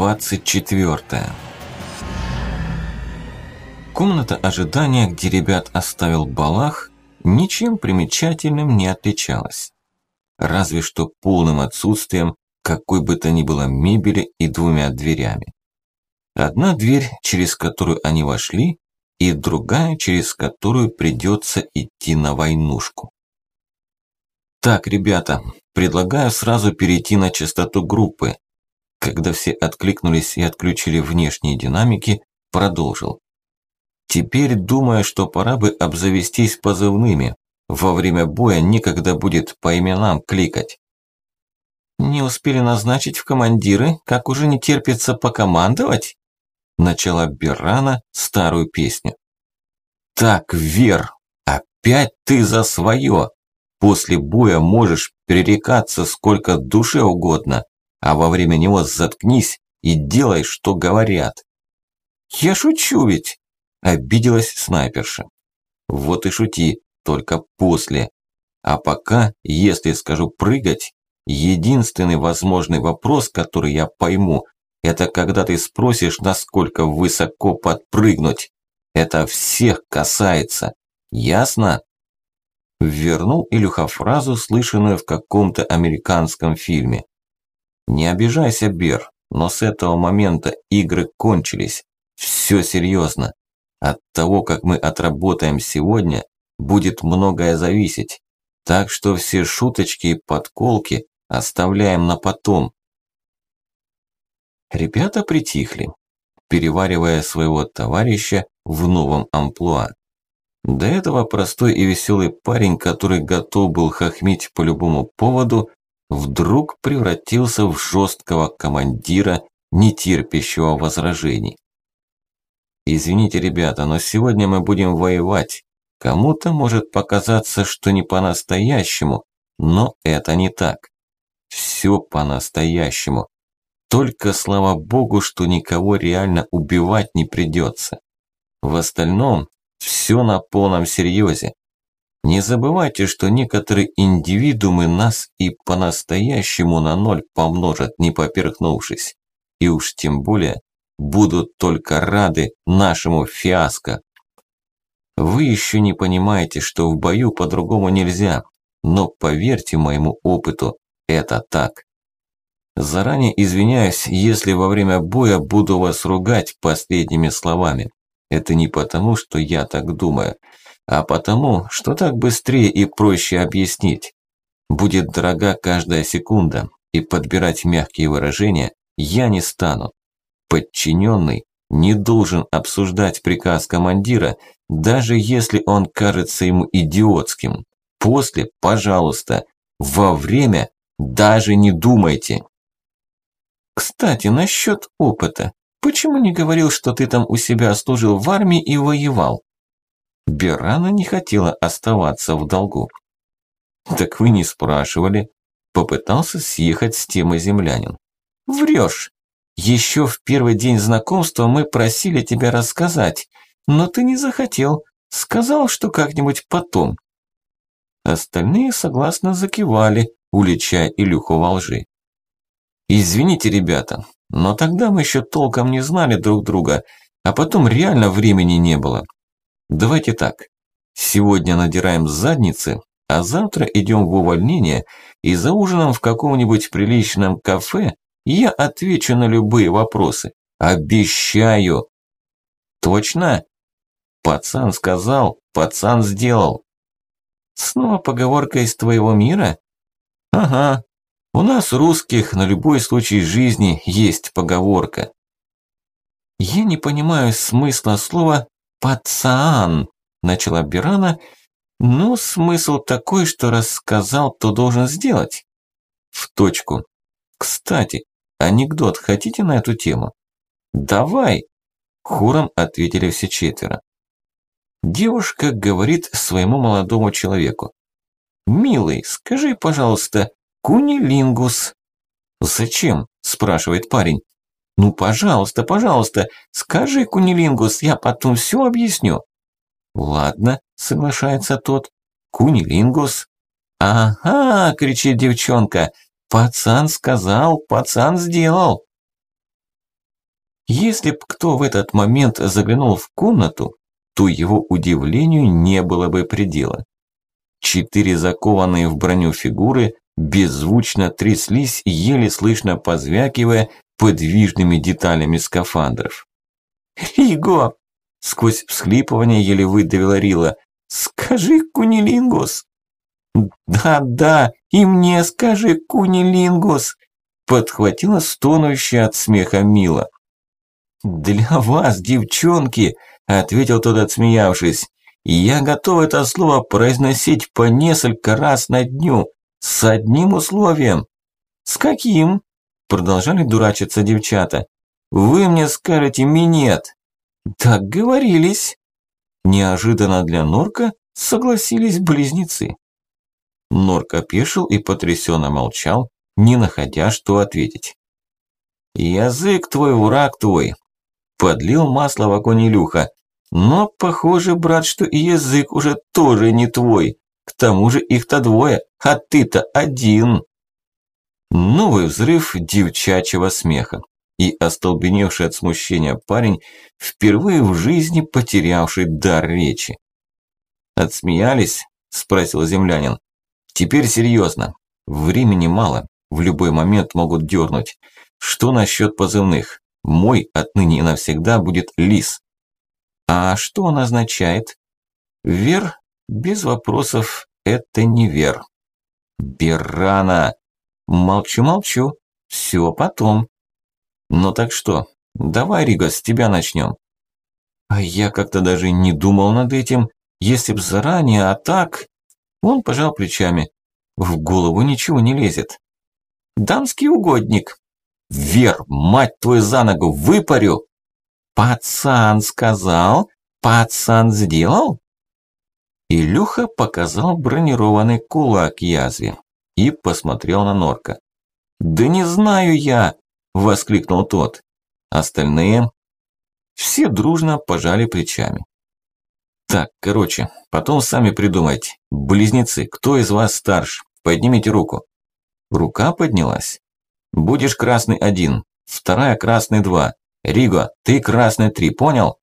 Глава 24 Комната ожидания, где ребят оставил Балах, ничем примечательным не отличалась. Разве что полным отсутствием какой бы то ни было мебели и двумя дверями. Одна дверь, через которую они вошли, и другая, через которую придется идти на войнушку. Так, ребята, предлагаю сразу перейти на частоту группы. Когда все откликнулись и отключили внешние динамики, продолжил. Теперь думаю, что пора бы обзавестись позывными. Во время боя некогда будет по именам кликать. Не успели назначить в командиры, как уже не терпится покомандовать? Начала Беррана старую песню. Так, Вер, опять ты за свое. После боя можешь перерекаться сколько душе угодно, а во время него заткнись и делай, что говорят. Я шучу ведь, обиделась снайперша. Вот и шути, только после. А пока, если скажу прыгать, единственный возможный вопрос, который я пойму, это когда ты спросишь, насколько высоко подпрыгнуть. Это всех касается. Ясно? Вернул Илюха фразу, слышанную в каком-то американском фильме. «Не обижайся, Бер, но с этого момента игры кончились. Все серьезно. От того, как мы отработаем сегодня, будет многое зависеть. Так что все шуточки и подколки оставляем на потом». Ребята притихли, переваривая своего товарища в новом амплуа. До этого простой и веселый парень, который готов был хохмить по любому поводу, вдруг превратился в жесткого командира, не терпящего возражений. «Извините, ребята, но сегодня мы будем воевать. Кому-то может показаться, что не по-настоящему, но это не так. Все по-настоящему. Только слава богу, что никого реально убивать не придется. В остальном все на полном серьезе. Не забывайте, что некоторые индивидуумы нас и по-настоящему на ноль помножат, не поперхнувшись. И уж тем более будут только рады нашему фиаско. Вы еще не понимаете, что в бою по-другому нельзя, но поверьте моему опыту, это так. Заранее извиняюсь, если во время боя буду вас ругать последними словами. Это не потому, что я так думаю, а потому, что так быстрее и проще объяснить. Будет дорога каждая секунда, и подбирать мягкие выражения я не стану. Подчиненный не должен обсуждать приказ командира, даже если он кажется ему идиотским. После, пожалуйста, во время даже не думайте. Кстати, насчет опыта. Почему не говорил, что ты там у себя служил в армии и воевал? Берана не хотела оставаться в долгу. Так вы не спрашивали. Попытался съехать с темы землянин. Врешь. Еще в первый день знакомства мы просили тебя рассказать, но ты не захотел. Сказал, что как-нибудь потом. Остальные согласно закивали, уличая Илюху во лжи. «Извините, ребята, но тогда мы еще толком не знали друг друга, а потом реально времени не было. Давайте так. Сегодня надираем задницы, а завтра идем в увольнение и за ужином в каком-нибудь приличном кафе я отвечу на любые вопросы. Обещаю. Точно? Пацан сказал, пацан сделал. Снова поговорка из твоего мира? Ага, у нас, русских, на любой случай жизни есть поговорка. Я не понимаю смысла слова «пацан», начала Бирана, но смысл такой, что рассказал, то должен сделать. В точку. Кстати, анекдот хотите на эту тему? Давай, хором ответили все четверо. Девушка говорит своему молодому человеку. «Милый, скажи, пожалуйста, Кунилингус. Зачем? спрашивает парень. Ну, пожалуйста, пожалуйста, скажи, Кунилингус, я потом все объясню. Ладно, соглашается тот. Кунилингус. Ага, кричит девчонка. Пацан сказал, пацан сделал. Если б кто в этот момент заглянул в комнату, то его удивлению не было бы предела. Четыре закованные в броню фигуры беззвучно тряслись, еле слышно позвякивая подвижными деталями скафандров. «Риго!» – сквозь всхлипывание еле выдавила Рила. «Скажи, Кунилингус!» «Да-да, и мне скажи, Кунилингус!» – подхватила стонущая от смеха Мила. «Для вас, девчонки!» – ответил тот, отсмеявшись. «Я готов это слово произносить по несколько раз на дню, с одним условием». «С каким?» – продолжали дурачиться девчата. «Вы мне скажете минет». «Так говорились». Неожиданно для Норка согласились близнецы. Норк опешил и потрясенно молчал, не находя, что ответить. «Язык твой, враг твой!» Подлил масло в огонь Илюха. «Но похоже, брат, что и язык уже тоже не твой. К тому же их-то двое, а ты-то один!» Новый взрыв девчачьего смеха и остолбеневший от смущения парень, впервые в жизни потерявший дар речи. «Отсмеялись?» – спросил землянин. Теперь серьезно. Времени мало, в любой момент могут дернуть. Что насчет позывных? Мой отныне и навсегда будет Лис. А что он означает? Вер, без вопросов, это не Вер. Берана. Молчу-молчу. Все потом. Ну так что, давай, Рига, с тебя начнем. А я как-то даже не думал над этим. Если б заранее, а так... Он пожал плечами. В голову ничего не лезет. Дамский угодник. Вер, мать твою за ногу, выпарю. Пацан сказал, пацан сделал. Илюха показал бронированный кулак язве и посмотрел на Норка. «Да не знаю я!» – воскликнул тот. Остальные все дружно пожали плечами. Так, короче, потом сами придумайте. Близнецы, кто из вас старше? Поднимите руку. Рука поднялась. Будешь красный один, вторая красный два. Риго, ты красный три, понял?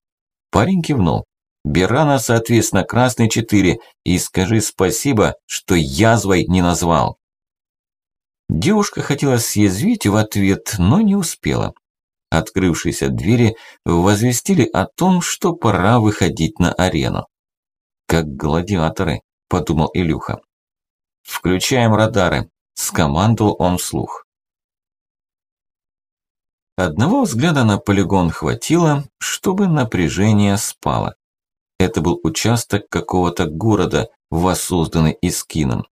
Парень кивнул. Берана, соответственно, красный четыре. И скажи спасибо, что язвой не назвал. Девушка хотела съязвить в ответ, но не успела. Открывшиеся двери возвестили о том, что пора выходить на арену. «Как гладиаторы», – подумал Илюха. «Включаем радары», – скомандовал он вслух. Одного взгляда на полигон хватило, чтобы напряжение спало. Это был участок какого-то города, воссозданный Искином.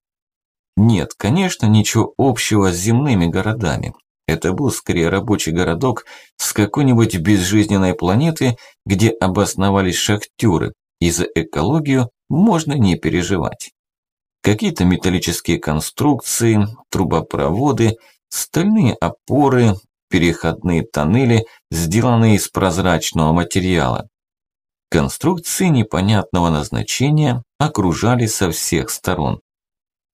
Нет, конечно, ничего общего с земными городами. Это был скорее рабочий городок с какой-нибудь безжизненной планеты, где обосновались шахтеры, и за экологию можно не переживать. Какие-то металлические конструкции, трубопроводы, стальные опоры, переходные тоннели, сделанные из прозрачного материала. Конструкции непонятного назначения окружали со всех сторон.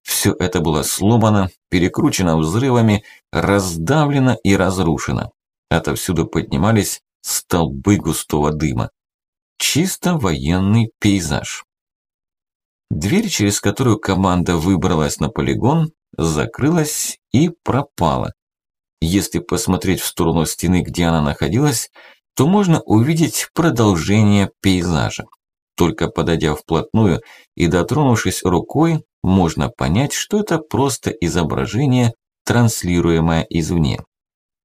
Все это было сломано, перекручено взрывами, раздавлено и разрушено. Отовсюду поднимались столбы густого дыма. Чисто военный пейзаж. Дверь, через которую команда выбралась на полигон, закрылась и пропала. Если посмотреть в сторону стены, где она находилась, то можно увидеть продолжение пейзажа. Только подойдя вплотную и дотронувшись рукой, можно понять, что это просто изображение, транслируемое извне.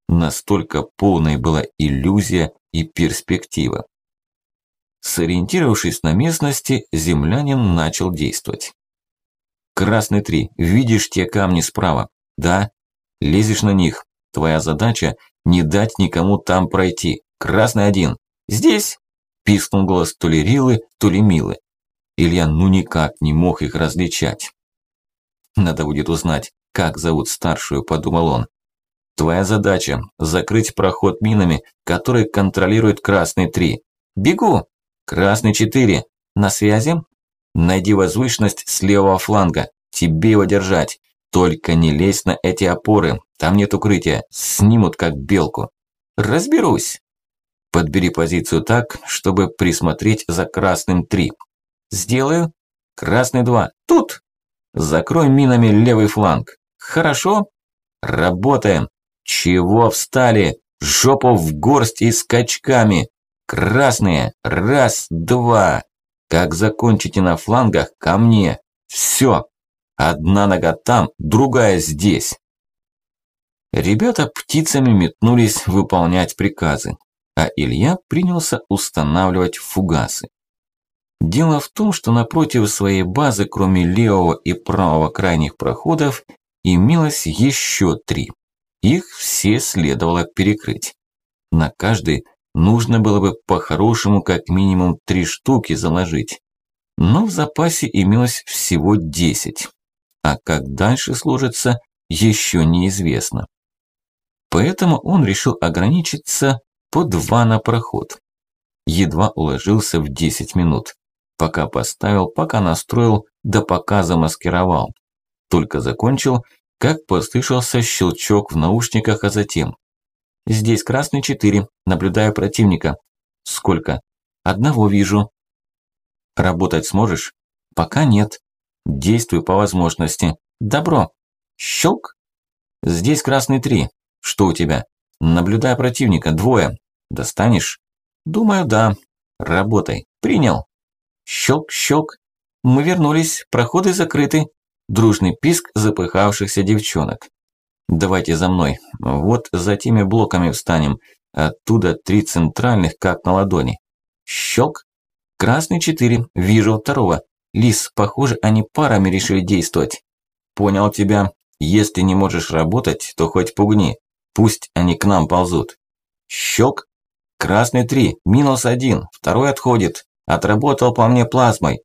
Настолько полной была иллюзия и перспектива. Сориентировавшись на местности, землянин начал действовать. «Красный три, видишь те камни справа? Да? Лезешь на них. Твоя задача – не дать никому там пройти. Красный один. Здесь!» – пискнул голос то ли Рилы, то ли Милы. Илья ну никак не мог их различать. Надо будет узнать, как зовут старшую, подумал он. Твоя задача – закрыть проход минами, который контролирует красный 3. Бегу! Красный 4. На связи? Найди возвышенность с левого фланга. Тебе его держать. Только не лезь на эти опоры. Там нет укрытия. Снимут как белку. Разберусь. Подбери позицию так, чтобы присмотреть за красным 3. Сделаю. Красный 2. Тут. Закрой минами левый фланг. Хорошо. Работаем. Чего встали? Жопу в горсть и скачками. Красные. Раз, два. Как закончите на флангах, ко мне. Все. Одна нога там, другая здесь. Ребята птицами метнулись выполнять приказы а Илья принялся устанавливать фугасы. Дело в том, что напротив своей базы, кроме левого и правого крайних проходов, имелось еще три. Их все следовало перекрыть. На каждый нужно было бы по-хорошему как минимум три штуки заложить. Но в запасе имелось всего десять. А как дальше сложится, еще неизвестно. Поэтому он решил ограничиться по два на проход. Едва уложился в 10 минут. Пока поставил, пока настроил, да пока замаскировал. Только закончил, как послышался щелчок в наушниках, а затем. «Здесь красный 4, наблюдаю противника». «Сколько?» «Одного вижу». «Работать сможешь?» «Пока нет». «Действуй по возможности». «Добро». «Щелк». «Здесь красный 3. Что у тебя?» «Наблюдаю противника, двое». Достанешь? Думаю, да. Работай. Принял. Щелк-щелк. Мы вернулись, проходы закрыты. Дружный писк запыхавшихся девчонок. Давайте за мной. Вот за теми блоками встанем. Оттуда три центральных, как на ладони. Щелк. Красный четыре. Вижу второго. Лис, похоже, они парами решили действовать. Понял тебя. Если не можешь работать, то хоть пугни. Пусть они к нам ползут. Щелк. Красный 3, минус 1, второй отходит. Отработал по мне плазмой.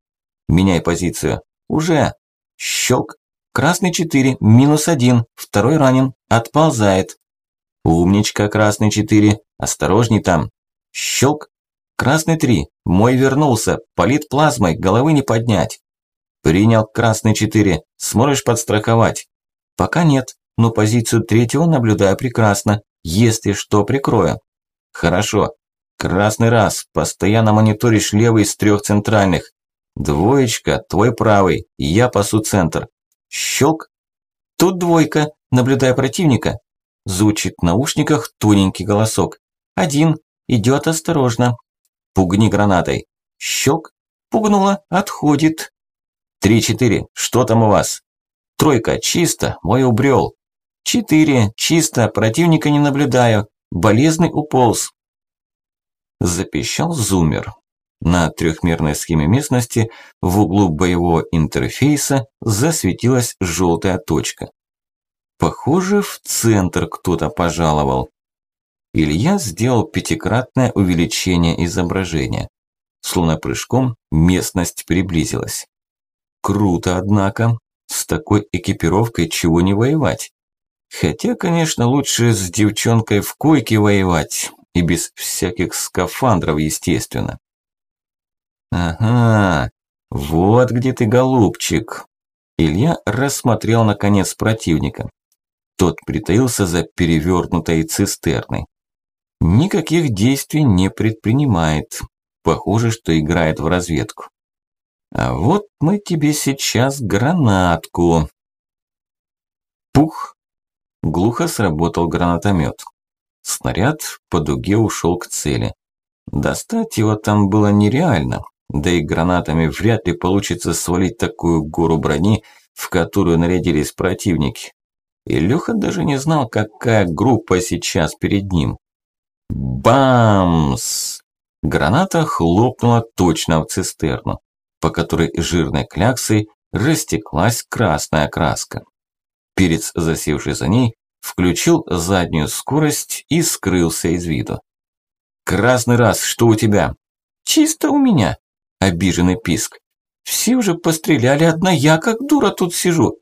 Меняй позицию. Уже. Щелк. Красный 4, минус 1, второй ранен. Отползает. Умничка, красный 4. Осторожней там. Щелк. Красный 3, мой вернулся. Полит плазмой, головы не поднять. Принял красный 4. Сможешь подстраховать? Пока нет, но позицию третьего наблюдаю прекрасно. Если что, прикрою. Хорошо. Красный раз. Постоянно мониторишь левый из трех центральных. Двоечка, твой правый. Я пасу центр. Щелк. Тут двойка. Наблюдая противника. Звучит в наушниках тоненький голосок. Один. Идет осторожно. Пугни гранатой. Щелк. Пугнула. Отходит. Три-четыре. Что там у вас? Тройка. Чисто. Мой убрел. Четыре. Чисто. Противника не наблюдаю. Болезный уполз. Запищал зумер. На трехмерной схеме местности в углу боевого интерфейса засветилась желтая точка. Похоже, в центр кто-то пожаловал. Илья сделал пятикратное увеличение изображения. Словно прыжком местность приблизилась. Круто, однако. С такой экипировкой чего не воевать. Хотя, конечно, лучше с девчонкой в койке воевать. И без всяких скафандров, естественно. Ага, вот где ты, голубчик. Илья рассмотрел наконец противника. Тот притаился за перевернутой цистерной. Никаких действий не предпринимает. Похоже, что играет в разведку. А вот мы тебе сейчас гранатку. Пух! Глухо сработал гранатомет. Снаряд по дуге ушел к цели. Достать его там было нереально, да и гранатами вряд ли получится свалить такую гору брони, в которую нарядились противники. И Леха даже не знал, какая группа сейчас перед ним. Бамс! Граната хлопнула точно в цистерну, по которой жирной кляксой растеклась красная краска. Перец, засевший за ней, включил заднюю скорость и скрылся из виду. «Красный раз, что у тебя?» «Чисто у меня», – обиженный писк. «Все уже постреляли, одна я как дура тут сижу».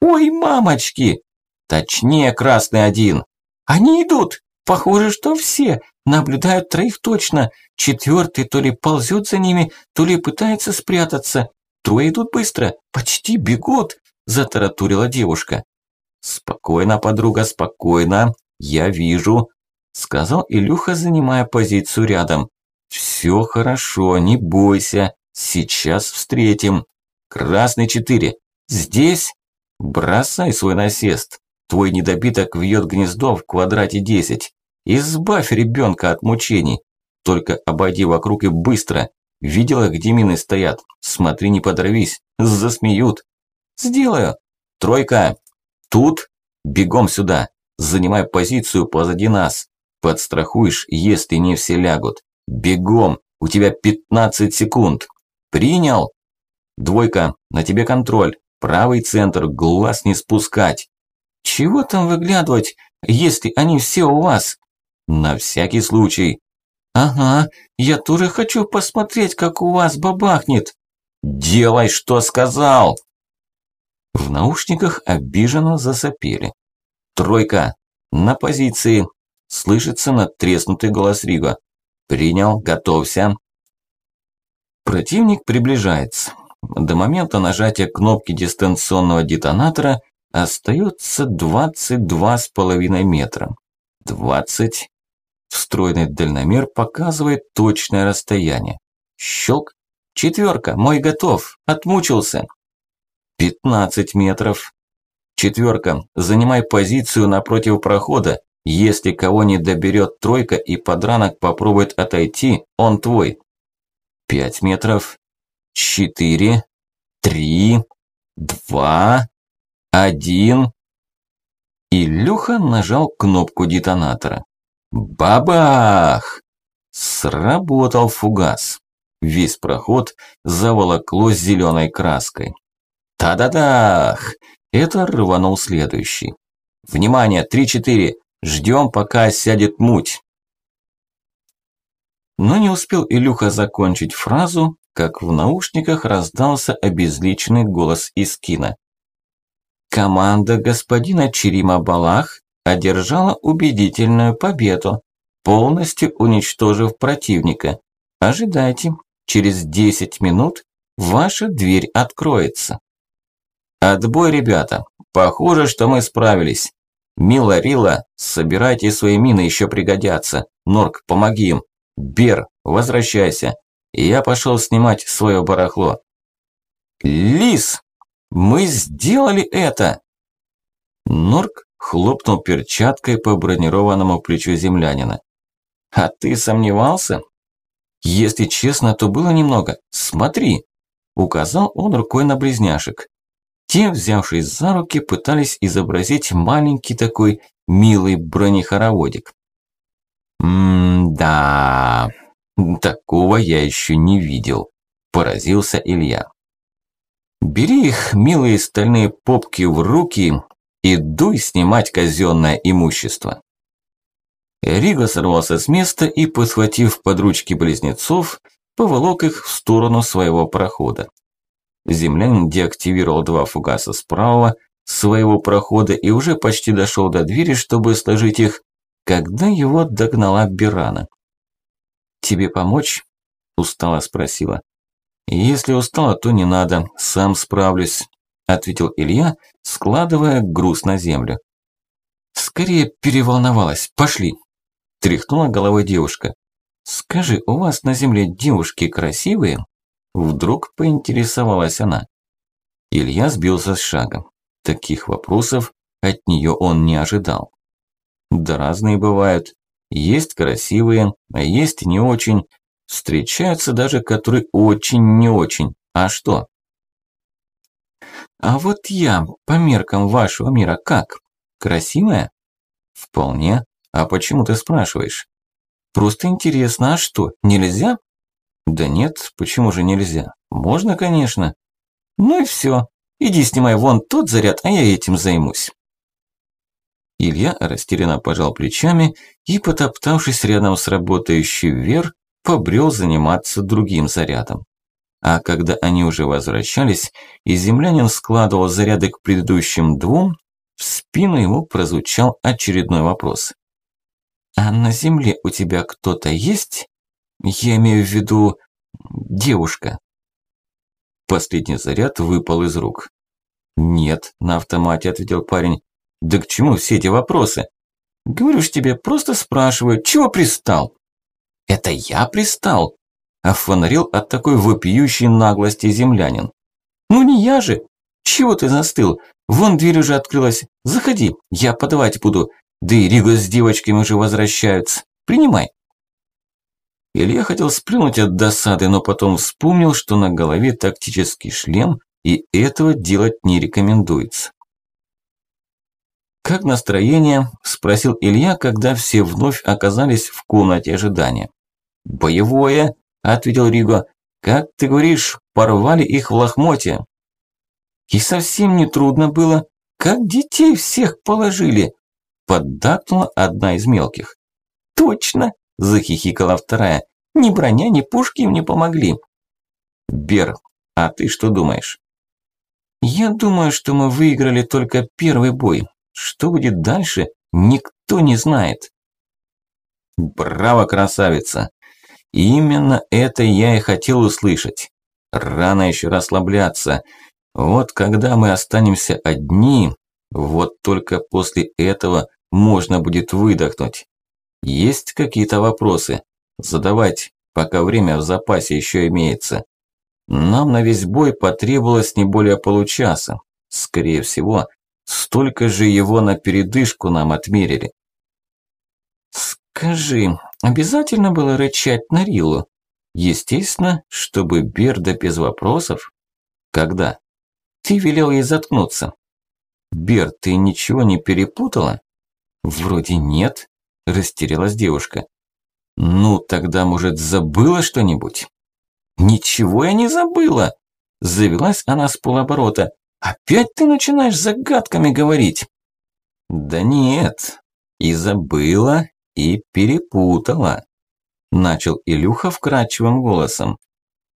«Ой, мамочки!» «Точнее, красный один». «Они идут! Похоже, что все. Наблюдают троих точно. Четвертый то ли ползет за ними, то ли пытается спрятаться. Трое идут быстро, почти бегут», – затаратурила девушка. «Спокойно, подруга, спокойно. Я вижу. сказал Илюха, занимая позицию рядом. Все хорошо, не бойся, сейчас встретим. Красный четыре. Здесь? Бросай свой насест. Твой недобиток вьет гнездо в квадрате 10. Избавь ребенка от мучений. Только обойди вокруг и быстро. Видела, где мины стоят? Смотри, не подорвись. Засмеют. Сделаю. Тройка. Тут? Бегом сюда. Занимай позицию позади нас. Подстрахуешь, если не все лягут. Бегом. У тебя 15 секунд. Принял? Двойка. На тебе контроль. Правый центр. Глаз не спускать. Чего там выглядывать, если они все у вас? На всякий случай. Ага, я тоже хочу посмотреть, как у вас бабахнет. Делай, что сказал. В наушниках обиженно засопели. Тройка. На позиции. Слышится надтреснутый голос Рига. Принял, готовься. Противник приближается. До момента нажатия кнопки дистанционного детонатора остается 22,5 метра. 20. Встроенный дальномер показывает точное расстояние. Щелк. Четверка. Мой готов. Отмучился. 15 метров. Четверка. Занимай позицию напротив прохода. Если кого не доберет тройка и подранок попробует отойти, он твой. 5 метров. 4. 3. 2. Один. Илюха нажал кнопку детонатора. Бабах! Сработал фугас. Весь проход заволокло зеленой краской. Та-да-дах! Это рванул следующий. Внимание, три-четыре. Ждем, пока сядет муть. Но не успел Илюха закончить фразу, как в наушниках раздался обезличенный голос из кино. Команда господина Черима Балах одержала убедительную победу, полностью уничтожив противника. Ожидайте, через 10 минут ваша дверь откроется. Отбой, ребята. Похоже, что мы справились. Мила Рила, собирайте свои мины, еще пригодятся. Норк, помоги им. Бер, возвращайся. Я пошел снимать свое барахло. Лис! Мы сделали это!» Норк хлопнул перчаткой по бронированному плечу землянина. «А ты сомневался?» «Если честно, то было немного. Смотри!» Указал он рукой на близняшек. Те, взявшись за руки, пытались изобразить маленький такой милый бронехороводик. «М-да, такого я еще не видел», – поразился Илья. Бери их, милые стальные попки, в руки и дуй снимать казенное имущество. Рига сорвался с места и, подхватив под ручки близнецов, поволок их в сторону своего прохода. Землянин деактивировал два фугаса справа своего прохода и уже почти дошел до двери, чтобы сложить их, когда его догнала Бирана. «Тебе помочь?» – устало спросила. «Если устала, то не надо, сам справлюсь», – ответил Илья, складывая груз на землю. «Скорее переволновалась, пошли», – тряхнула головой девушка. «Скажи, у вас на земле девушки красивые?» Вдруг поинтересовалась она. Илья сбился с шагом. Таких вопросов от нее он не ожидал. Да разные бывают. Есть красивые, а есть не очень, Встречаются даже, которые очень не очень. А что? А вот я, по меркам вашего мира, как? Красивая? Вполне. А почему ты спрашиваешь? Просто интересно, а что, нельзя? Да нет, почему же нельзя? Можно, конечно. Ну и все. Иди снимай вон тот заряд, а я этим займусь. Илья растерянно пожал плечами и, потоптавшись рядом с работающей Вер, побрел заниматься другим зарядом. А когда они уже возвращались, и землянин складывал заряды к предыдущим двум, в спину ему прозвучал очередной вопрос. «А на земле у тебя кто-то есть? Я имею в виду девушка». Последний заряд выпал из рук. «Нет», – на автомате ответил парень. «Да к чему все эти вопросы?» Говорю ж тебе, просто спрашиваю, чего пристал? Это я пристал? Офонарил от такой вопиющей наглости землянин. Ну не я же. Чего ты застыл? Вон дверь уже открылась. Заходи, я подавать буду. Да и Рига с девочками уже возвращаются. Принимай. Илья хотел сплюнуть от досады, но потом вспомнил, что на голове тактический шлем, и этого делать не рекомендуется. «Как настроение?» – спросил Илья, когда все вновь оказались в комнате ожидания. «Боевое», – ответил Риго. «Как ты говоришь, порвали их в лохмоте». «И совсем не трудно было. Как детей всех положили», – поддакнула одна из мелких. «Точно», – захихикала вторая. «Ни броня, ни пушки им не помогли». «Бер, а ты что думаешь?» «Я думаю, что мы выиграли только первый бой. Что будет дальше, никто не знает». «Браво, красавица! Именно это я и хотел услышать. Рано еще расслабляться. Вот когда мы останемся одни, вот только после этого можно будет выдохнуть. Есть какие-то вопросы? Задавать, пока время в запасе еще имеется. Нам на весь бой потребовалось не более получаса. Скорее всего, столько же его на передышку нам отмерили. Скажи, обязательно было рычать на Рилу? Естественно, чтобы Берда без вопросов. Когда? Ты велел ей заткнуться. Бер, ты ничего не перепутала? Вроде нет, растерялась девушка. Ну, тогда, может, забыла что-нибудь? Ничего я не забыла. Завелась она с полоборота. Опять ты начинаешь загадками говорить. Да нет, и забыла, и перепутала. Начал Илюха вкрадчивым голосом.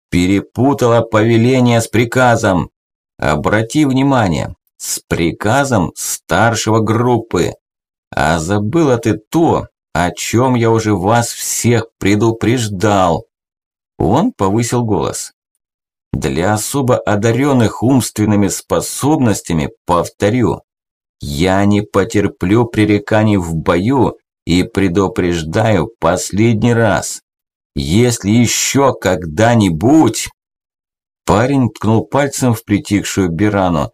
Перепутала повеление с приказом. Обрати внимание, с приказом старшего группы. А забыла ты то, о чем я уже вас всех предупреждал. Он повысил голос. Для особо одаренных умственными способностями, повторю, я не потерплю пререканий в бою и предупреждаю последний раз. Если еще когда-нибудь... Парень ткнул пальцем в притихшую Бирану.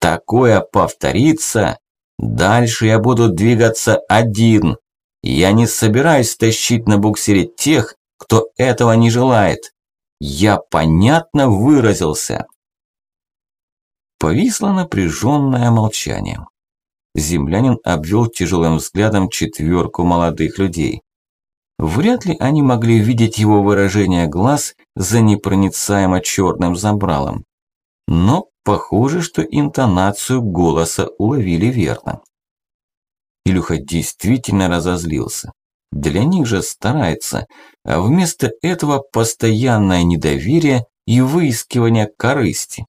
Такое повторится, дальше я буду двигаться один. Я не собираюсь тащить на буксире тех, кто этого не желает. Я понятно выразился. Повисло напряженное молчание. Землянин обвел тяжелым взглядом четверку молодых людей. Вряд ли они могли видеть его выражение глаз за непроницаемо черным забралом. Но похоже, что интонацию голоса уловили верно. Илюха действительно разозлился. Для них же старается, а вместо этого постоянное недоверие и выискивание корысти.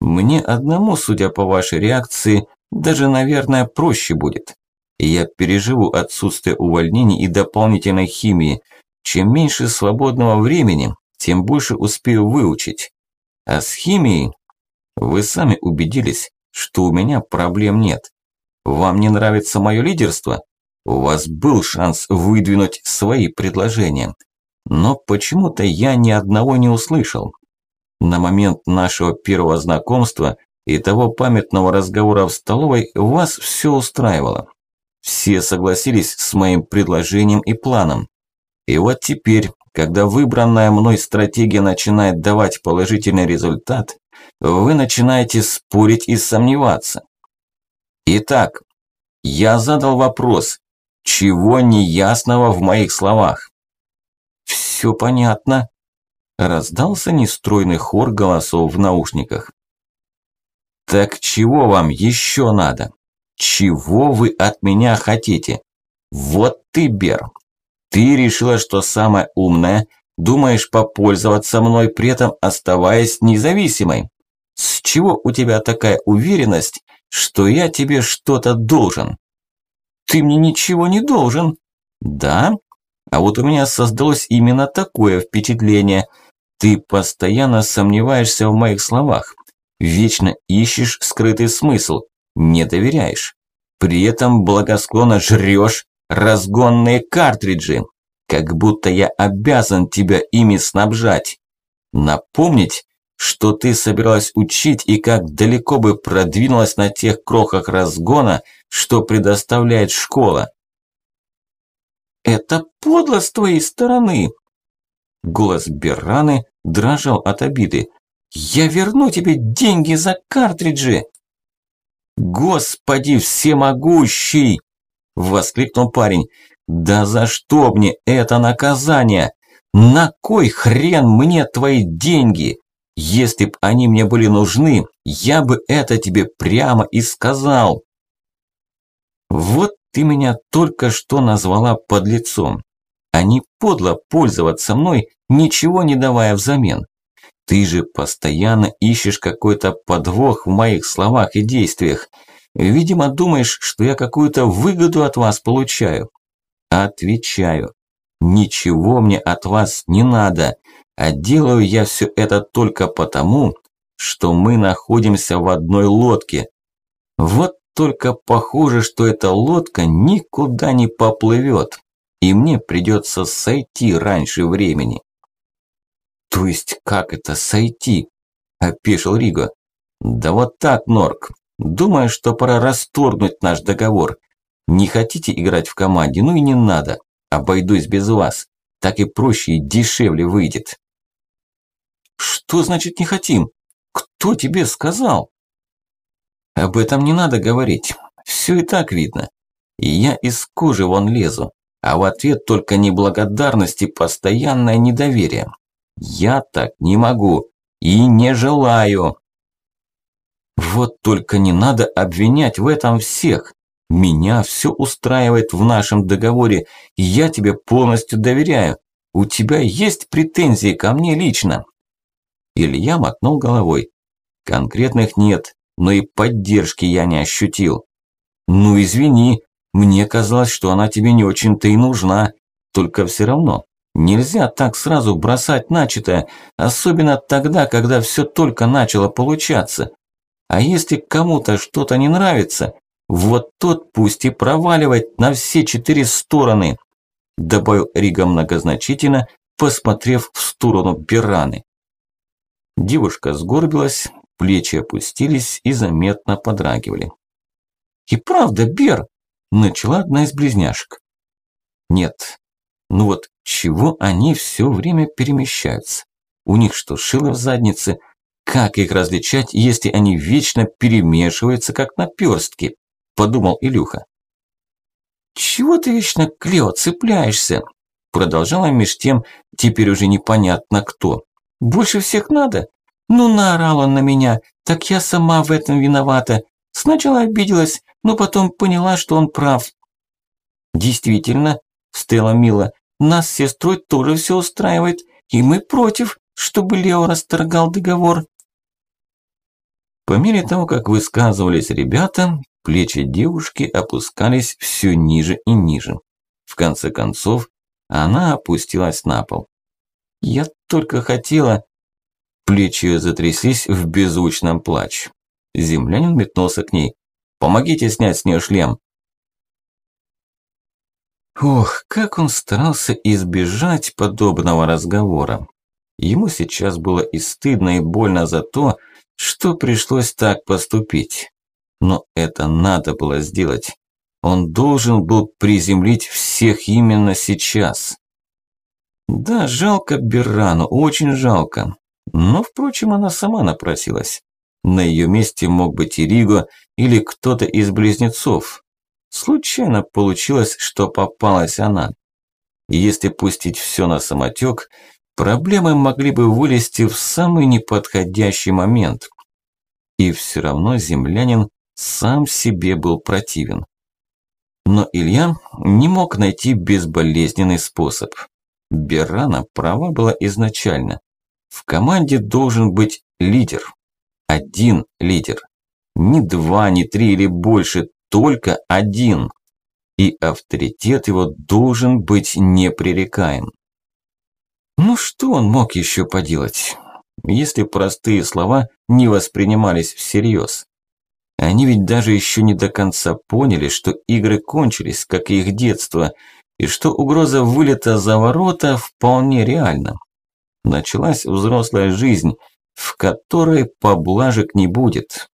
Мне одному, судя по вашей реакции, даже, наверное, проще будет. Я переживу отсутствие увольнений и дополнительной химии. Чем меньше свободного времени, тем больше успею выучить. А с химией вы сами убедились, что у меня проблем нет. Вам не нравится мое лидерство? У вас был шанс выдвинуть свои предложения. Но почему-то я ни одного не услышал. На момент нашего первого знакомства и того памятного разговора в столовой вас все устраивало. Все согласились с моим предложением и планом. И вот теперь, когда выбранная мной стратегия начинает давать положительный результат, вы начинаете спорить и сомневаться. Итак, я задал вопрос, чего неясного в моих словах? Все понятно. Раздался нестройный хор голосов в наушниках. Так чего вам еще надо? Чего вы от меня хотите? Вот ты, Бер. Ты решила, что самая умная, думаешь попользоваться мной, при этом оставаясь независимой. С чего у тебя такая уверенность, что я тебе что-то должен? Ты мне ничего не должен. Да? А вот у меня создалось именно такое впечатление. Ты постоянно сомневаешься в моих словах. Вечно ищешь скрытый смысл. Не доверяешь. при этом благосклонно жрешь разгонные картриджи, как будто я обязан тебя ими снабжать. Напомнить, что ты собиралась учить и как далеко бы продвинулась на тех крохах разгона, что предоставляет школа. «Это подло с твоей стороны!» Голос Берраны дрожал от обиды. «Я верну тебе деньги за картриджи!» «Господи всемогущий!» – воскликнул парень. «Да за что мне это наказание? На кой хрен мне твои деньги? Если б они мне были нужны, я бы это тебе прямо и сказал». «Вот ты меня только что назвала подлецом, а не подло пользоваться мной, ничего не давая взамен. Ты же постоянно ищешь какой-то подвох в моих словах и действиях. Видимо, думаешь, что я какую-то выгоду от вас получаю. Отвечаю. Ничего мне от вас не надо, а делаю я все это только потому, что мы находимся в одной лодке. Вот только похоже, что эта лодка никуда не поплывет, и мне придется сойти раньше времени. «То есть как это сойти?» – опешил Риго. «Да вот так, Норк. Думаю, что пора расторгнуть наш договор. Не хотите играть в команде? Ну и не надо. Обойдусь без вас. Так и проще и дешевле выйдет». «Что значит не хотим? Кто тебе сказал?» «Об этом не надо говорить. Все и так видно. И я из кожи вон лезу, а в ответ только неблагодарность и постоянное недоверие. Я так не могу и не желаю. Вот только не надо обвинять в этом всех. Меня все устраивает в нашем договоре, и я тебе полностью доверяю. У тебя есть претензии ко мне лично?» Илья мотнул головой. «Конкретных нет, но и поддержки я не ощутил». «Ну извини, мне казалось, что она тебе не очень-то и нужна. Только все равно, Нельзя так сразу бросать начатое, особенно тогда, когда все только начало получаться. А если кому-то что-то не нравится, вот тот пусть и проваливает на все четыре стороны, добавил Рига многозначительно, посмотрев в сторону Бираны. Девушка сгорбилась, плечи опустились и заметно подрагивали. «И правда, Бер!» – начала одна из близняшек. «Нет, ну вот чего они все время перемещаются? У них что, шило в заднице? Как их различать, если они вечно перемешиваются, как наперстки? Подумал Илюха. Чего ты вечно, Клео, цепляешься? Продолжала меж тем, теперь уже непонятно кто. Больше всех надо? Ну, наорал он на меня, так я сама в этом виновата. Сначала обиделась, но потом поняла, что он прав. Действительно, встряла Мила, нас с сестрой тоже все устраивает, и мы против, чтобы Лео расторгал договор. По мере того, как высказывались ребята, плечи девушки опускались все ниже и ниже. В конце концов, она опустилась на пол. «Я только хотела...» Плечи ее затряслись в беззвучном плаче. Землянин метнулся к ней. «Помогите снять с нее шлем!» Ох, как он старался избежать подобного разговора. Ему сейчас было и стыдно, и больно за то, что пришлось так поступить. Но это надо было сделать. Он должен был приземлить всех именно сейчас. Да, жалко Беррану, очень жалко. Но, впрочем, она сама напросилась. На ее месте мог быть и Риго или кто-то из близнецов. Случайно получилось, что попалась она. если пустить все на самотек, проблемы могли бы вылезти в самый неподходящий момент. И все равно землянин сам себе был противен. Но Илья не мог найти безболезненный способ. Берана права была изначально. В команде должен быть лидер. Один лидер. Не два, не три или больше, только один. И авторитет его должен быть непререкаем. Ну что он мог еще поделать, если простые слова не воспринимались всерьез? Они ведь даже еще не до конца поняли, что игры кончились, как и их детство, и что угроза вылета за ворота вполне реальна. Началась взрослая жизнь, в которой поблажек не будет.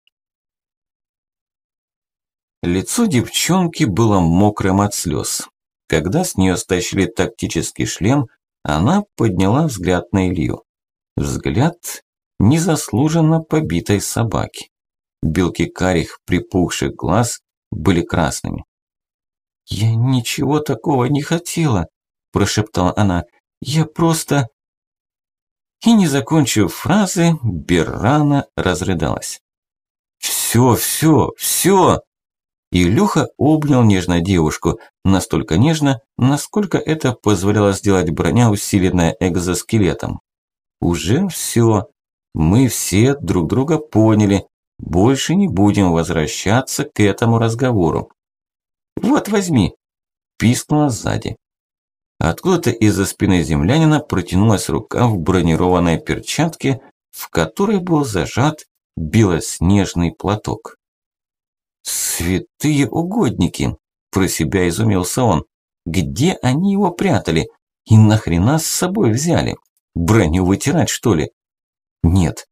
Лицо девчонки было мокрым от слез. Когда с нее стащили тактический шлем, она подняла взгляд на Илью. Взгляд незаслуженно побитой собаки. Белки карих припухших глаз были красными. «Я ничего такого не хотела», – прошептала она. «Я просто...» И не закончив фразы, Беррана разрыдалась. «Все, все, все!» Илюха обнял нежно девушку, настолько нежно, насколько это позволяло сделать броня, усиленная экзоскелетом. «Уже все. Мы все друг друга поняли. Больше не будем возвращаться к этому разговору. Вот возьми!» Пискнула сзади. Откуда-то из-за спины землянина протянулась рука в бронированной перчатке, в которой был зажат белоснежный платок. «Святые угодники!» – про себя изумился он. «Где они его прятали? И нахрена с собой взяли? Броню вытирать, что ли?» «Нет.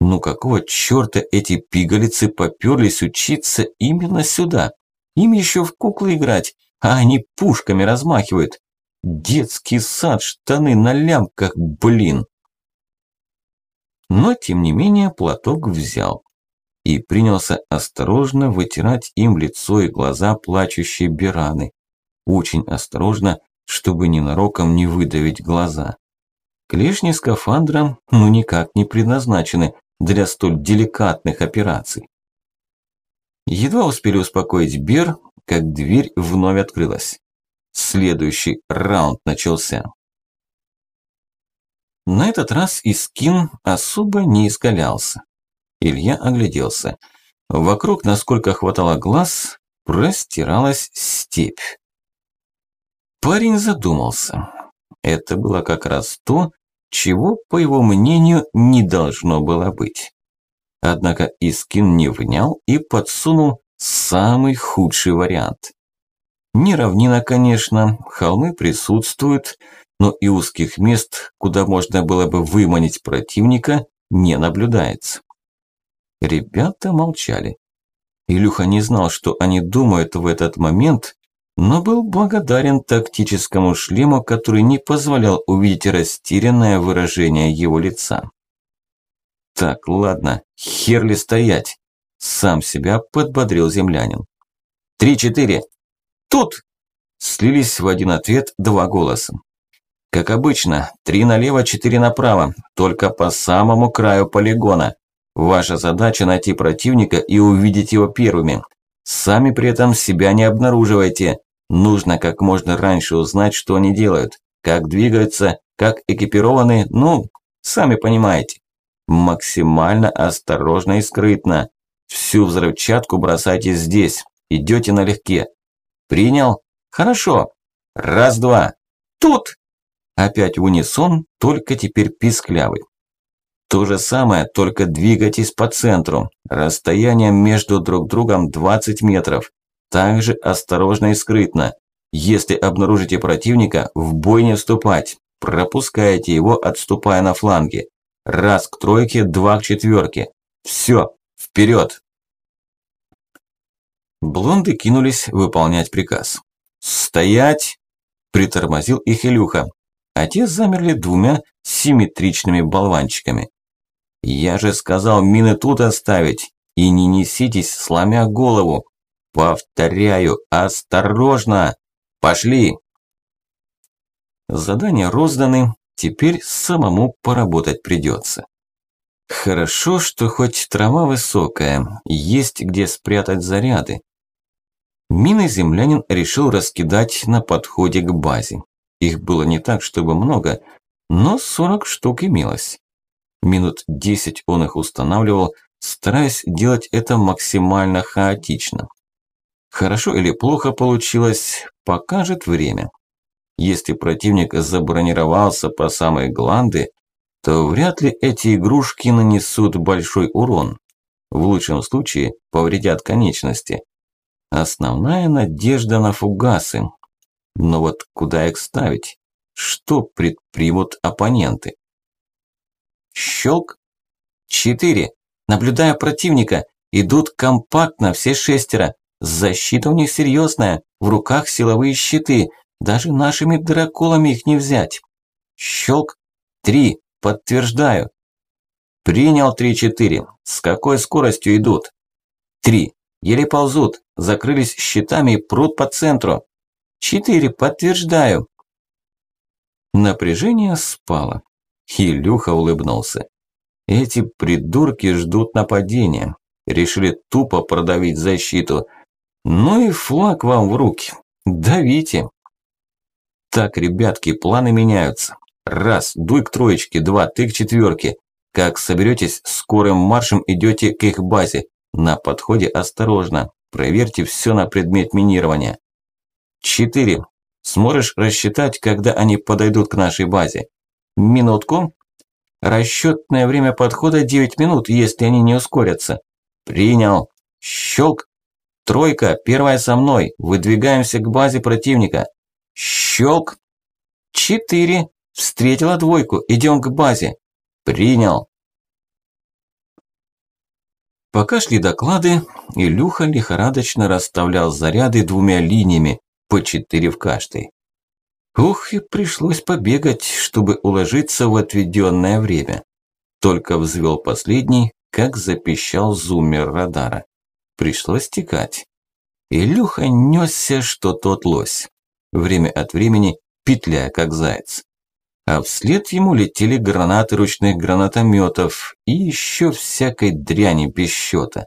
Ну какого чёрта эти пигалицы попёрлись учиться именно сюда? Им ещё в куклы играть, а они пушками размахивают. Детский сад, штаны на лямках, блин!» Но, тем не менее, платок взял и принялся осторожно вытирать им лицо и глаза плачущей Бираны. Очень осторожно, чтобы ненароком не выдавить глаза. Клешни скафандра ну никак не предназначены для столь деликатных операций. Едва успели успокоить Бер, как дверь вновь открылась. Следующий раунд начался. На этот раз Искин особо не искалялся. Илья огляделся. Вокруг, насколько хватало глаз, простиралась степь. Парень задумался. Это было как раз то, чего, по его мнению, не должно было быть. Однако Искин не внял и подсунул самый худший вариант. Не равнина, конечно, холмы присутствуют, но и узких мест, куда можно было бы выманить противника, не наблюдается. Ребята молчали. Илюха не знал, что они думают в этот момент, но был благодарен тактическому шлему, который не позволял увидеть растерянное выражение его лица. «Так, ладно, херли стоять!» Сам себя подбодрил землянин. «Три-четыре! Тут!» Слились в один ответ два голоса. Как обычно, три налево, четыре направо, только по самому краю полигона. Ваша задача найти противника и увидеть его первыми. Сами при этом себя не обнаруживайте. Нужно как можно раньше узнать, что они делают, как двигаются, как экипированы, ну, сами понимаете. Максимально осторожно и скрытно. Всю взрывчатку бросайте здесь. Идете налегке. Принял? Хорошо. Раз-два. Тут! Опять в унисон, только теперь писклявый. То же самое, только двигайтесь по центру. Расстояние между друг другом 20 метров. Также осторожно и скрытно. Если обнаружите противника, в бой не вступать. Пропускайте его, отступая на фланге. Раз к тройке, два к четверке. Все, вперед! Блонды кинулись выполнять приказ. «Стоять!» – притормозил их Илюха. А те замерли двумя симметричными болванчиками. Я же сказал мины тут оставить. И не неситесь, сломя голову. Повторяю, осторожно. Пошли. Задания розданы, теперь самому поработать придется. Хорошо, что хоть трава высокая, есть где спрятать заряды. Мины землянин решил раскидать на подходе к базе. Их было не так, чтобы много, но 40 штук имелось. Минут десять он их устанавливал, стараясь делать это максимально хаотично. Хорошо или плохо получилось, покажет время. Если противник забронировался по самой гланды, то вряд ли эти игрушки нанесут большой урон. в лучшем случае повредят конечности. Основная надежда на фугасы. Но вот куда их ставить? Что предпримут оппоненты? Щелк. Четыре. Наблюдая противника, идут компактно все шестеро. Защита у них серьезная, в руках силовые щиты. Даже нашими драколами их не взять. Щелк. Три. Подтверждаю. Принял три-четыре. С какой скоростью идут? Три. Еле ползут. Закрылись щитами и прут по центру. Четыре. Подтверждаю. Напряжение спало. Илюха улыбнулся. Эти придурки ждут нападения. Решили тупо продавить защиту. Ну и флаг вам в руки. Давите. Так, ребятки, планы меняются. Раз, дуй к троечке, два, ты к четверке. Как соберетесь, скорым маршем идете к их базе. На подходе осторожно. Проверьте все на предмет минирования. Четыре. Сможешь рассчитать, когда они подойдут к нашей базе? Минутку. Расчетное время подхода 9 минут, если они не ускорятся. Принял. Щелк. Тройка, первая со мной. Выдвигаемся к базе противника. Щелк. Четыре. Встретила двойку. Идем к базе. Принял. Пока шли доклады, Илюха лихорадочно расставлял заряды двумя линиями, по четыре в каждой. Ух, и пришлось побегать, чтобы уложиться в отведенное время. Только взвел последний, как запищал зуммер радара. Пришлось текать. Илюха несся, что тот лось. Время от времени петляя, как заяц. А вслед ему летели гранаты ручных гранатометов и еще всякой дряни без счета.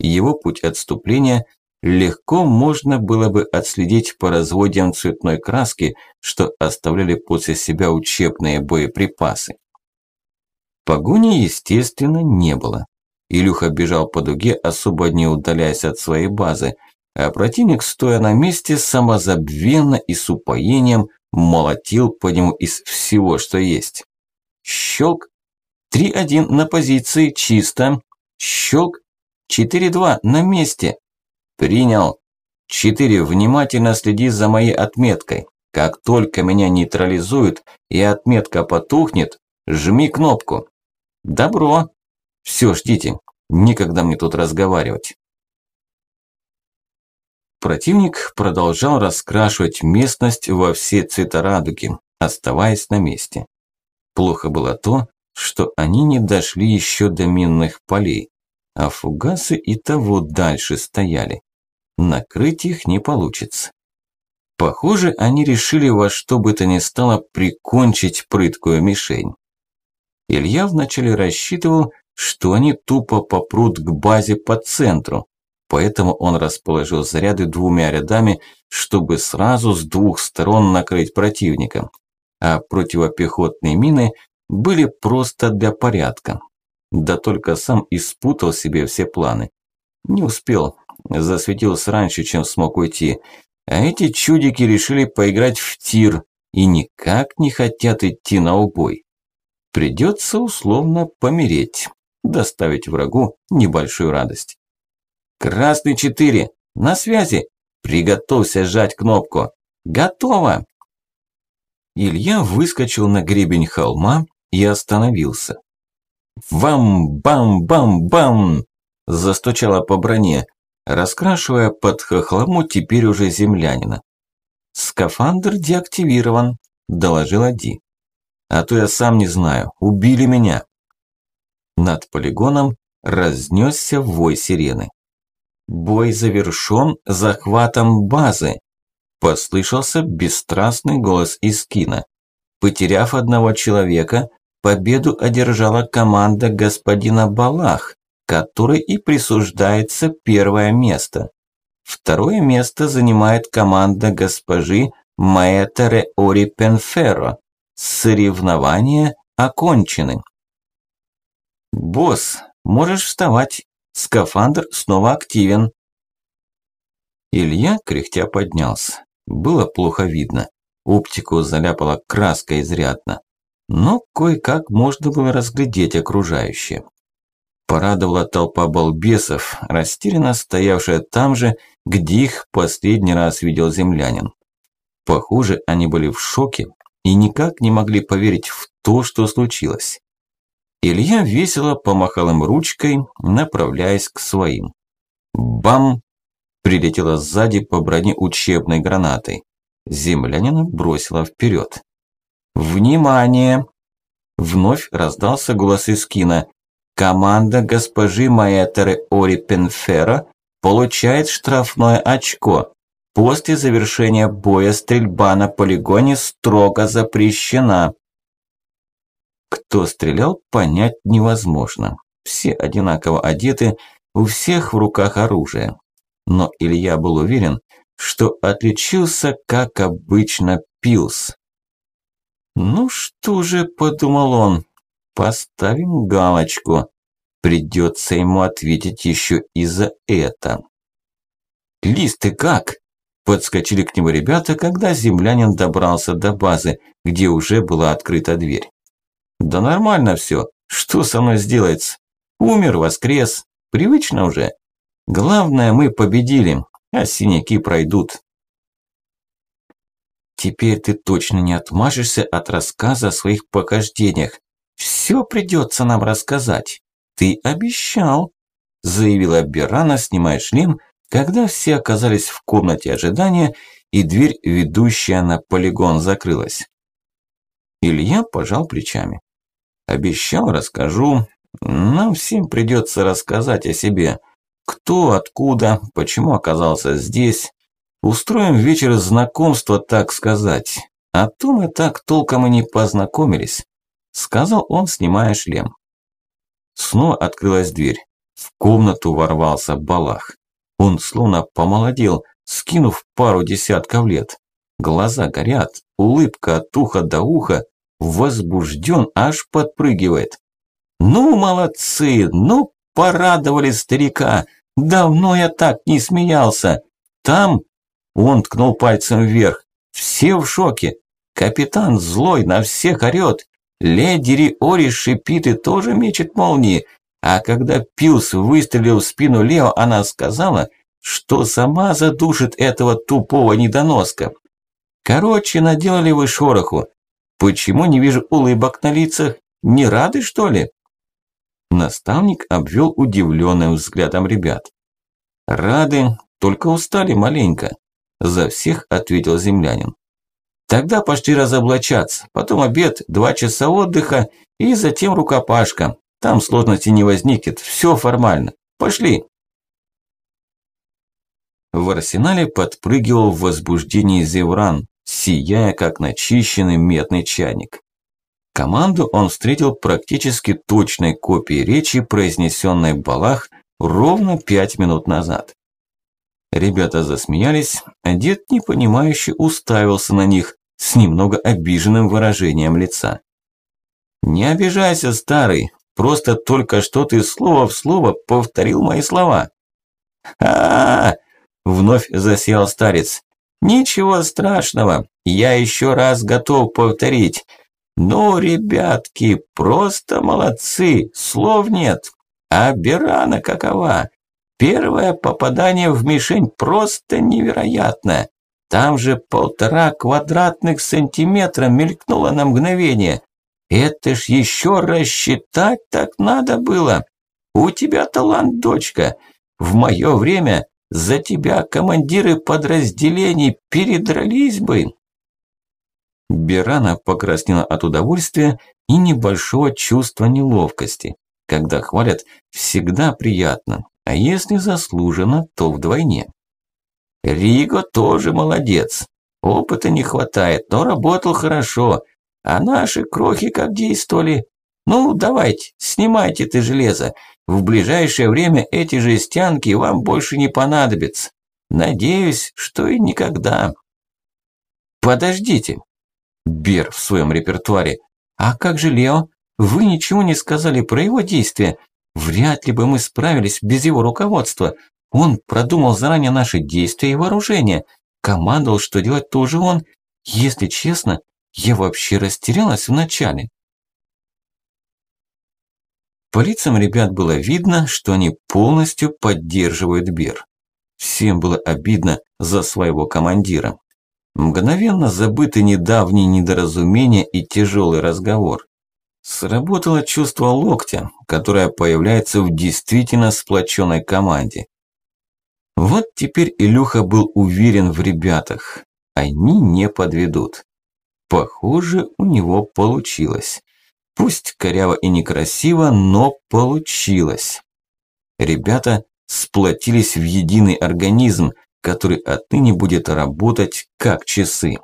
Его путь отступления легко можно было бы отследить по разводям цветной краски, что оставляли после себя учебные боеприпасы. Погони, естественно, не было. Илюха бежал по дуге, особо не удаляясь от своей базы, а противник, стоя на месте, самозабвенно и с упоением молотил по нему из всего, что есть. Щелк. 3-1 на позиции, чисто. Щелк. 4-2 на месте. Принял. Четыре. Внимательно следи за моей отметкой. Как только меня нейтрализуют и отметка потухнет, жми кнопку. Добро. Все, ждите. Никогда мне тут разговаривать. Противник продолжал раскрашивать местность во все цвета радуги, оставаясь на месте. Плохо было то, что они не дошли еще до минных полей, а фугасы и того дальше стояли. Накрыть их не получится. Похоже, они решили во что бы то ни стало прикончить прыткую мишень. Илья вначале рассчитывал, что они тупо попрут к базе по центру, поэтому он расположил заряды двумя рядами, чтобы сразу с двух сторон накрыть противника. А противопехотные мины были просто для порядка. Да только сам испутал себе все планы. Не успел, засветился раньше, чем смог уйти. А эти чудики решили поиграть в тир и никак не хотят идти на убой. Придется условно помереть, доставить врагу небольшую радость. Красный 4, на связи. Приготовься сжать кнопку. Готово. Илья выскочил на гребень холма и остановился. «Бам-бам-бам-бам!» Застучало по броне, раскрашивая под хохлому теперь уже землянина. «Скафандр деактивирован», – доложил Ди. «А то я сам не знаю, убили меня». Над полигоном разнесся вой сирены. «Бой завершен захватом базы», – послышался бесстрастный голос из кино. Потеряв одного человека, победу одержала команда господина Балах, которой и присуждается первое место. Второе место занимает команда госпожи Маэтере Ори Пенферо. Соревнования окончены. «Босс, можешь вставать. Скафандр снова активен». Илья кряхтя поднялся. Было плохо видно. Оптику заляпала краска изрядно. Но кое-как можно было разглядеть окружающее. Порадовала толпа балбесов, растерянно стоявшая там же, где их последний раз видел землянин. Похоже, они были в шоке и никак не могли поверить в то, что случилось. Илья весело помахал им ручкой, направляясь к своим. Бам! Прилетела сзади по броне учебной гранатой. Землянина бросила вперед. «Внимание!» Вновь раздался голос из кино. «Команда госпожи Маэтеры Ори Пенфера получает штрафное очко. После завершения боя стрельба на полигоне строго запрещена». Кто стрелял, понять невозможно. Все одинаково одеты, у всех в руках оружие. Но Илья был уверен, что отличился, как обычно, Пилс. «Ну что же», – подумал он, – «поставим галочку. Придется ему ответить еще и за это». «Лиз, ты как?» – подскочили к нему ребята, когда землянин добрался до базы, где уже была открыта дверь. Да нормально все. Что со мной сделается? Умер, воскрес. Привычно уже. Главное, мы победили, а синяки пройдут. Теперь ты точно не отмажешься от рассказа о своих похождениях. Все придется нам рассказать. Ты обещал, заявила Берана, снимая шлем, когда все оказались в комнате ожидания и дверь, ведущая на полигон, закрылась. Илья пожал плечами. Обещал, расскажу. Нам всем придется рассказать о себе. Кто, откуда, почему оказался здесь. Устроим вечер знакомства, так сказать. А то мы так толком и не познакомились. Сказал он, снимая шлем. Снова открылась дверь. В комнату ворвался Балах. Он словно помолодел, скинув пару десятков лет. Глаза горят, улыбка от уха до уха, возбужден, аж подпрыгивает. «Ну, молодцы! Ну, порадовали старика! Давно я так не смеялся! Там...» Он ткнул пальцем вверх. «Все в шоке! Капитан злой, на всех орёт! Леди Риори шипит и тоже мечет молнии! А когда Пилс выстрелил в спину Лео, она сказала, что сама задушит этого тупого недоноска. Короче, наделали вы шороху. Почему не вижу улыбок на лицах? Не рады, что ли?» Наставник обвел удивленным взглядом ребят. «Рады, только устали маленько», – за всех ответил землянин. «Тогда пошли разоблачаться, потом обед, два часа отдыха и затем рукопашка. Там сложности не возникнет, все формально. Пошли!» В арсенале подпрыгивал в возбуждении Зевран, сияя как начищенный медный чайник. Команду он встретил практически точной копией речи, произнесенной Балах ровно пять минут назад. Ребята засмеялись, а дед непонимающе уставился на них с немного обиженным выражением лица. «Не обижайся, старый, просто только что ты слово в слово повторил мои слова». «А-а-а!» – вновь засиял старец. Ничего страшного, я еще раз готов повторить. Ну, ребятки, просто молодцы, слов нет. А Берана какова? Первое попадание в мишень просто невероятно. Там же полтора квадратных сантиметра мелькнуло на мгновение. Это ж еще рассчитать так надо было. У тебя талант, дочка. В мое время за тебя командиры подразделений передрались бы. Берана покраснела от удовольствия и небольшого чувства неловкости. Когда хвалят, всегда приятно, а если заслуженно, то вдвойне. Риго тоже молодец. Опыта не хватает, но работал хорошо. А наши крохи как действовали? Ну, давайте, снимайте ты железо. В ближайшее время эти жестянки вам больше не понадобятся. Надеюсь, что и никогда. Подождите. Бер в своем репертуаре. А как же Лео? Вы ничего не сказали про его действия. Вряд ли бы мы справились без его руководства. Он продумал заранее наши действия и вооружение. Командовал, что делать тоже он. Если честно, я вообще растерялась вначале. По лицам ребят было видно, что они полностью поддерживают Бер. Всем было обидно за своего командира. Мгновенно забыты недавние недоразумения и тяжелый разговор. Сработало чувство локтя, которое появляется в действительно сплоченной команде. Вот теперь Илюха был уверен в ребятах. Они не подведут. Похоже, у него получилось. Пусть коряво и некрасиво, но получилось. Ребята сплотились в единый организм, который отныне будет работать как часы.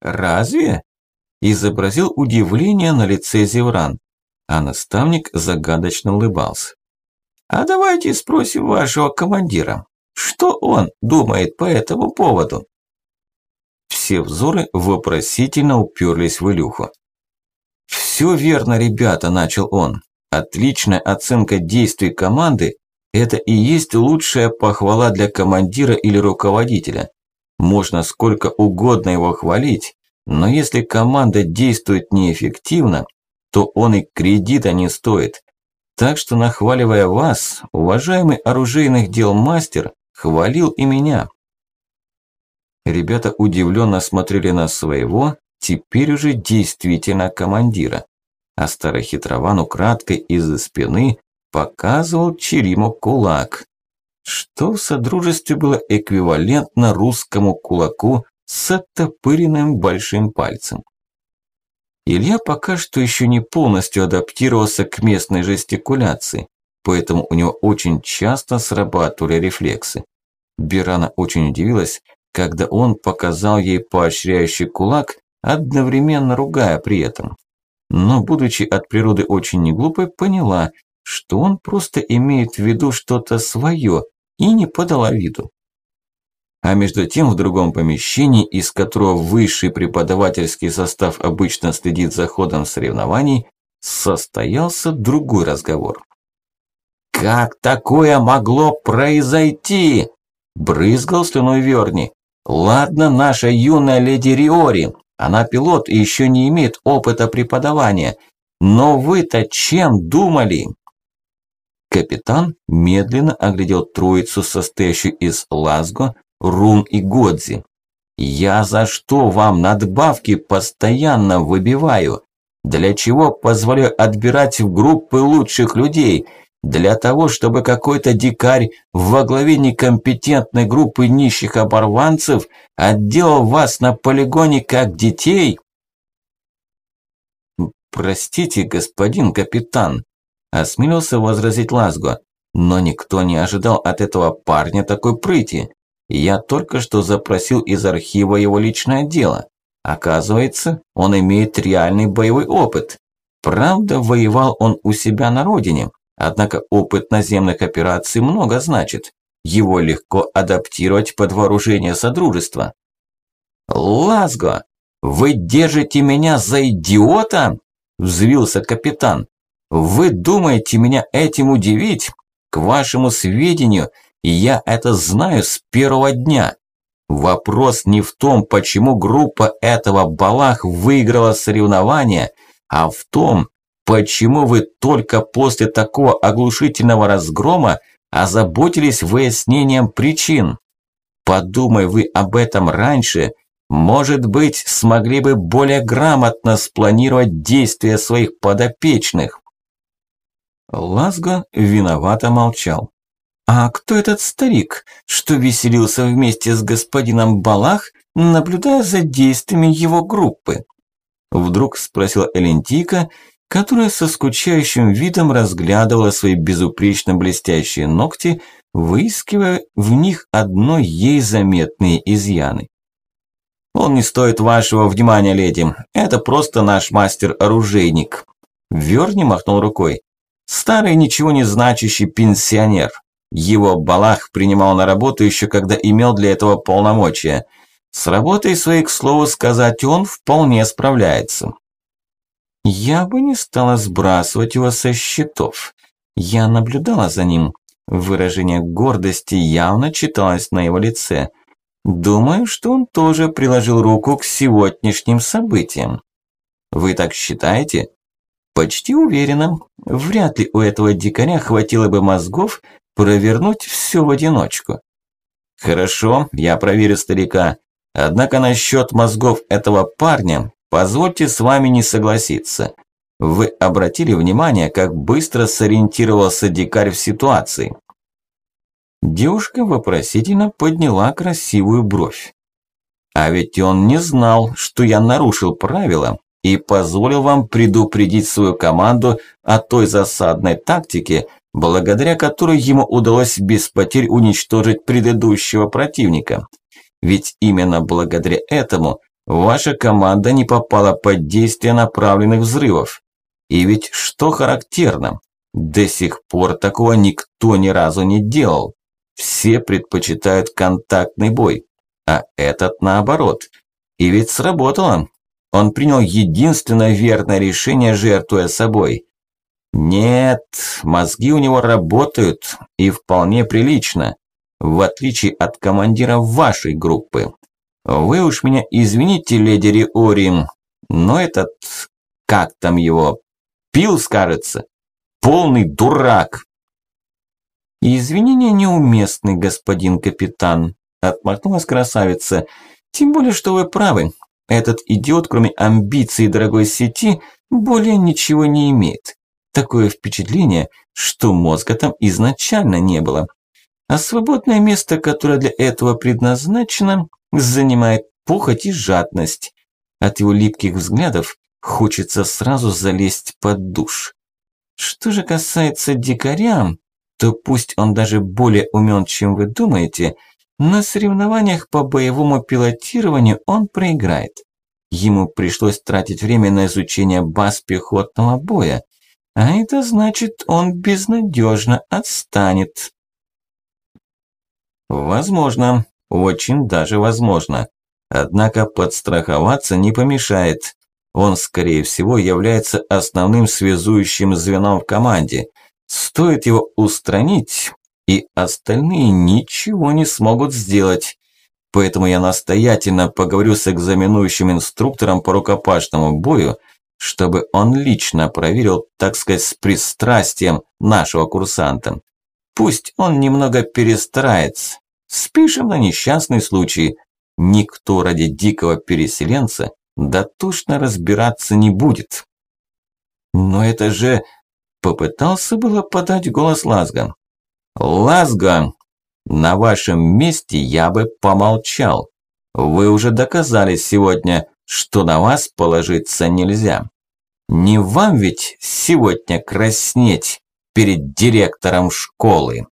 «Разве?» – изобразил удивление на лице Зевран, а наставник загадочно улыбался. «А давайте спросим вашего командира, что он думает по этому поводу?» Все взоры вопросительно уперлись в Илюху. «Все верно, ребята», – начал он. «Отличная оценка действий команды – это и есть лучшая похвала для командира или руководителя. Можно сколько угодно его хвалить, но если команда действует неэффективно, то он и кредита не стоит. Так что, нахваливая вас, уважаемый оружейных дел мастер хвалил и меня. Ребята удивленно смотрели на своего, теперь уже действительно командира. А старый хитрован украдкой из-за спины показывал Чериму кулак. Что в Содружестве было эквивалентно русскому кулаку с оттопыренным большим пальцем. Илья пока что еще не полностью адаптировался к местной жестикуляции, поэтому у него очень часто срабатывали рефлексы. Бирана очень удивилась, когда он показал ей поощряющий кулак, одновременно ругая при этом. Но, будучи от природы очень неглупой, поняла, что он просто имеет в виду что-то свое и не подала виду. А между тем в другом помещении, из которого высший преподавательский состав обычно следит за ходом соревнований, состоялся другой разговор. «Как такое могло произойти?» – брызгал слюной Верни. Ладно, наша юная леди Риори, она пилот и еще не имеет опыта преподавания. Но вы-то чем думали? Капитан медленно оглядел троицу, состоящую из Лазго, Рун и Годзи. «Я за что вам надбавки постоянно выбиваю? Для чего позволяю отбирать в группы лучших людей? Для того, чтобы какой-то дикарь во главе некомпетентной группы нищих оборванцев отделал вас на полигоне как детей? Простите, господин капитан, осмелился возразить Лазго, но никто не ожидал от этого парня такой прыти. Я только что запросил из архива его личное дело. Оказывается, он имеет реальный боевой опыт. Правда, воевал он у себя на родине, Однако опыт наземных операций много значит. Его легко адаптировать под вооружение Содружества. «Лазго, вы держите меня за идиота?» – взвился капитан. «Вы думаете меня этим удивить? К вашему сведению, я это знаю с первого дня. Вопрос не в том, почему группа этого Балах выиграла соревнование, а в том, Почему вы только после такого оглушительного разгрома озаботились выяснением причин? Подумай вы об этом раньше, может быть, смогли бы более грамотно спланировать действия своих подопечных. Лазго виновато молчал. А кто этот старик, что веселился вместе с господином Балах, наблюдая за действиями его группы? Вдруг спросила Элентика, которая со скучающим видом разглядывала свои безупречно блестящие ногти, выискивая в них одно ей заметные изъяны. «Он не стоит вашего внимания, леди. Это просто наш мастер-оружейник». Верни махнул рукой. «Старый, ничего не значащий пенсионер. Его Балах принимал на работу еще когда имел для этого полномочия. С работой своей, к слову сказать, он вполне справляется. Я бы не стала сбрасывать его со счетов. Я наблюдала за ним. Выражение гордости явно читалось на его лице. Думаю, что он тоже приложил руку к сегодняшним событиям. Вы так считаете? Почти уверена, вряд ли у этого дикаря хватило бы мозгов провернуть все в одиночку. Хорошо, я проверю старика. Однако насчет мозгов этого парня, позвольте с вами не согласиться. Вы обратили внимание, как быстро сориентировался дикарь в ситуации? Девушка вопросительно подняла красивую бровь. А ведь он не знал, что я нарушил правила и позволил вам предупредить свою команду о той засадной тактике, благодаря которой ему удалось без потерь уничтожить предыдущего противника. Ведь именно благодаря этому ваша команда не попала под действие направленных взрывов. И ведь что характерно, до сих пор такого никто ни разу не делал. Все предпочитают контактный бой, а этот наоборот. И ведь сработало. Он принял единственное верное решение, жертвуя собой. Нет, мозги у него работают, и вполне прилично, в отличие от командира вашей группы. Вы уж меня извините, леди Риори, но этот, как там его, пил, скажется, полный дурак. Извинения неуместны, господин капитан, отмахнулась красавица. Тем более, что вы правы. Этот идиот, кроме амбиций дорогой сети, более ничего не имеет. Такое впечатление, что мозга там изначально не было. А свободное место, которое для этого предназначено, занимает похоть и жадность. От его липких взглядов хочется сразу залезть под душ. Что же касается дикаря, то пусть он даже более умен, чем вы думаете, на соревнованиях по боевому пилотированию он проиграет. Ему пришлось тратить время на изучение баз пехотного боя, а это значит, он безнадежно отстанет. Возможно, очень даже возможно. Однако подстраховаться не помешает. Он, скорее всего, является основным связующим звеном в команде. Стоит его устранить, и остальные ничего не смогут сделать. Поэтому я настоятельно поговорю с экзаменующим инструктором по рукопашному бою, чтобы он лично проверил, так сказать, с пристрастием нашего курсанта. Пусть он немного перестарается. Спишем на несчастный случай. Никто ради дикого переселенца дотошно разбираться не будет. Но это же... Попытался было подать голос Лазга. Лазга, на вашем месте я бы помолчал. Вы уже доказали сегодня, что на вас положиться нельзя. Не вам ведь сегодня краснеть перед директором школы.